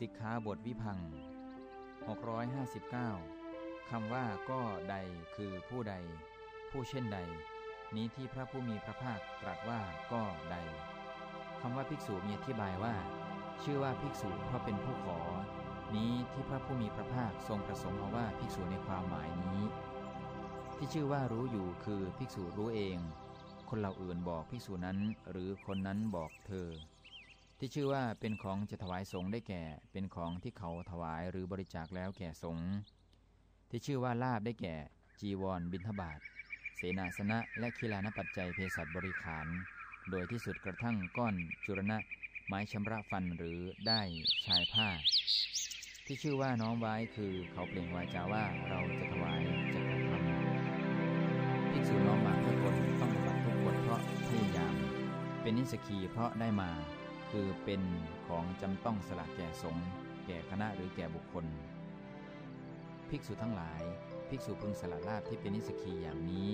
สิกขาบทวิพัง 659 คำว่าก็ใดคือผู้ใด ผู้เช่นใด นี้ที่พระผู้มีพระภาคตรัสว่าก็ใด คำว่าภิกษุมีอธิบายว่า ชื่อว่าภิกษุเพราะเป็นผู้ขอ นี้ที่พระผู้มีพระภาคทรงประสงค์เอาว่าภิกษุในความหมายนี้ ที่ชื่อว่ารู้อยู่คือภิกษุรู้เอง คนเราอื่นบอกภิกษุนั้นหรือคนนั้นบอกเธอ ที่ชื่อว่าเป็นของจะถวายสงฆ์ได้แก่ เป็นของที่เขาถวายหรือบริจาคแล้วแก่สงฆ์ที่ชื่อว่าลาบได้แก่ จีวร บิณฑบาตเสนาสนะ และคีลานปัจจัยเภสัชบริขาร โดยที่สุดกระทั่งก้อนจุรณะ ไม้ชำระฟันหรือได้ชายผ้า ที่ชื่อว่าน้อมไว้คือเขาเปล่งวาจาว่าเราจะถวายจะกระทำภิกษุน้อมาทุกคนต้องปฏิบัติทุกกฎเพราะพยายาม เป็นนิสกีเพราะได้มา คือเป็นของจำต้องสละแก่สงฆ์แก่คณะหรือแก่บุคคล ภิกษุทั้งหลาย ภิกษุพึงสละลาบที่เป็นนิสกีอย่างนี้